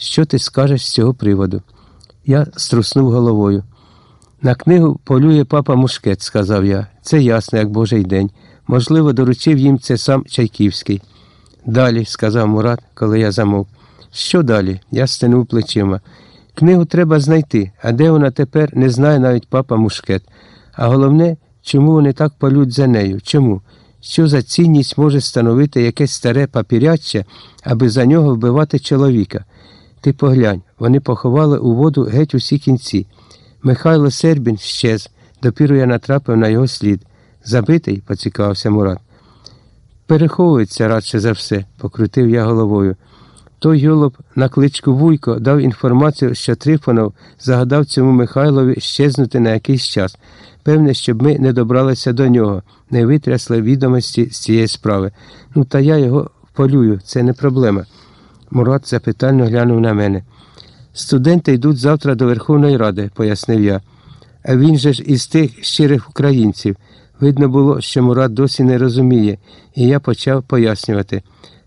Що ти скажеш з цього приводу? Я струснув головою. На книгу полює папа Мушкет, сказав я. Це ясно, як божий день. Можливо, доручив їм це сам Чайківський. Далі, сказав Мурат, коли я замовк. Що далі? Я стенув плечима. Книгу треба знайти, а де вона тепер, не знає навіть папа Мушкет. А головне, чому вони так полють за нею? Чому? Що за цінність може становити якесь старе папіряччя, аби за нього вбивати чоловіка? Ти поглянь, вони поховали у воду геть усі кінці. Михайло Сербін щез, допіру я натрапив на його слід. Забитий, поцікавився Мурат. Переховується радше за все, покрутив я головою. Той йолоп на кличку Вуйко дав інформацію, що Трифонов загадав цьому Михайлові щезнути на якийсь час. Певне, щоб ми не добралися до нього, не витрясли відомості з цієї справи. Ну, та я його полюю, це не проблема. Мурат запитально глянув на мене. Студенти йдуть завтра до Верховної Ради, пояснив я. А він же ж із тих щирих українців. Видно було, що Мурат досі не розуміє, і я почав пояснювати.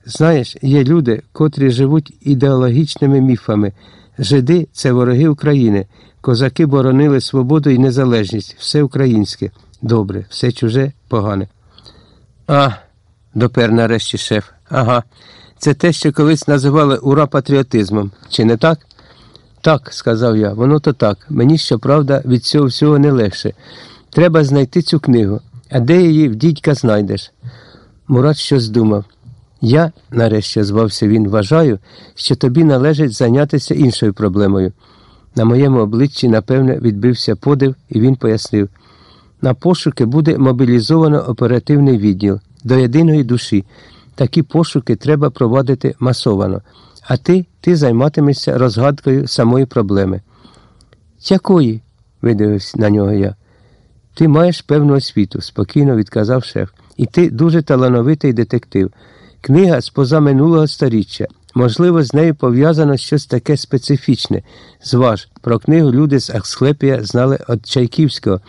Знаєш, є люди, котрі живуть ідеологічними міфами. Жиди це вороги України. Козаки боронили свободу і незалежність, все українське. Добре, все чуже, погане. А, допер нарешті шеф. Ага. Це те, що колись називали ура патріотизмом. Чи не так? Так, сказав я, воно то так. Мені, щоправда, від цього всього не легше. Треба знайти цю книгу. А де її в дідька знайдеш? Мурат щось думав. Я, нарешті звався він, вважаю, що тобі належить зайнятися іншою проблемою. На моєму обличчі, напевне, відбився подив, і він пояснив. На пошуки буде мобілізовано оперативний відділ до єдиної душі. Такі пошуки треба проводити масовано, а ти ти займатимешся розгадкою самої проблеми. Якої? видивився на нього я. Ти маєш певну освіту, спокійно відказав шеф, і ти дуже талановитий детектив. Книга з позаминулого сторіччя. Можливо, з нею пов'язано щось таке специфічне. Зваж, про книгу люди з Асклепія знали від Чайківського,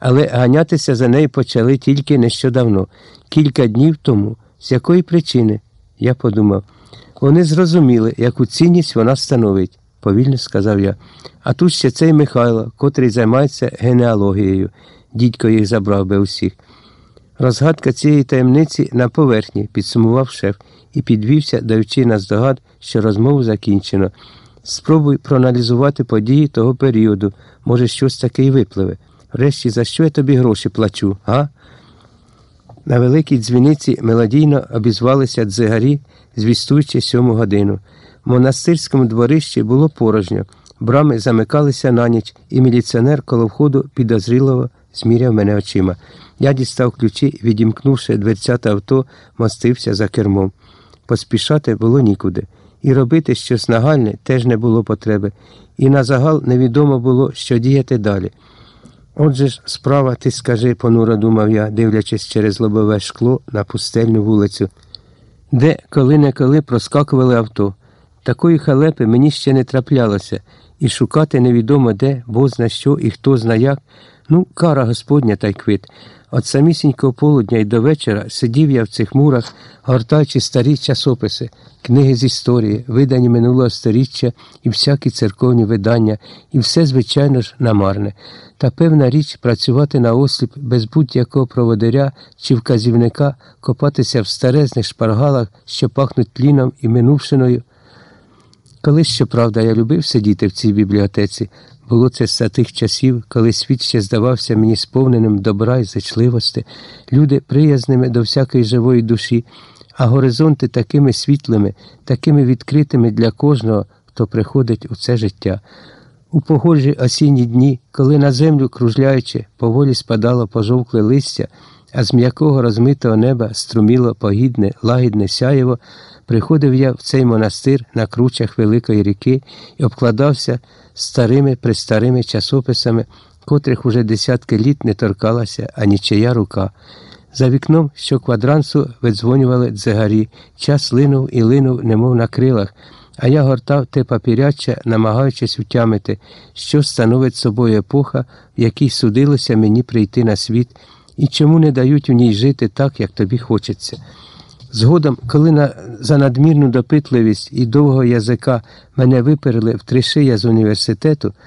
але ганятися за нею почали тільки нещодавно, кілька днів тому. З якої причини? Я подумав. Вони зрозуміли, яку цінність вона становить, повільно сказав я. А тут ще цей Михайло, котрий займається генеалогією. Дідько їх забрав би усіх. Розгадка цієї таємниці на поверхні, підсумував шеф і підвівся, даючи на здогад, що розмову закінчено. Спробуй проаналізувати події того періоду, може, щось таке й випливе. Врешті, за що я тобі гроші плачу, га? На великій дзвіниці мелодійно обізвалися дзигарі, звістуючи сьому годину. В монастирському дворищі було порожньо, брами замикалися на ніч, і міліціонер коло входу підозріливо зміряв мене очима. Я дістав ключі, відімкнувши дверцята авто, мостився за кермом. Поспішати було нікуди, і робити щось нагальне теж не було потреби, і на загал невідомо було, що діяти далі. Отже ж, справа, ти скажи, понуро думав я, дивлячись через лобове шкло на пустельну вулицю, де коли-неколи проскакували авто. Такої халепи мені ще не траплялося, і шукати невідомо де, бо зна що і хто зна як. Ну, кара Господня та й квит. От самісінького полудня й до вечора сидів я в цих мурах, гортаючи старі часописи, книги з історії, видані минулого сторіччя і всякі церковні видання, і все, звичайно ж, намарне. Та певна річ працювати на осліп без будь-якого проводиря чи вказівника, копатися в старезних шпаргалах, що пахнуть тліном і минувшиною. Колись, щоправда, я любив сидіти в цій бібліотеці. Було це з тих часів, коли світ ще здавався мені сповненим добра і зачливості, люди приязними до всякої живої душі, а горизонти такими світлими, такими відкритими для кожного, хто приходить у це життя. У погожі осінні дні, коли на землю, кружляючи, поволі спадало пожовкле листя, а з м'якого розмитого неба струміло погідне, лагідне сяєво, приходив я в цей монастир на кручах Великої ріки і обкладався старими престарими часописами, котрих уже десятки літ не торкалася а нічия рука. За вікном щоквадрансу видзвонювали дзигарі, час линув і линув, немов на крилах, а я гортав те папіряччя, намагаючись утямити, що становить собою епоха, в якій судилося мені прийти на світ, і чому не дають у ній жити так, як тобі хочеться. Згодом, коли на, за надмірну допитливість і довгого язика мене виперли в три шия з університету,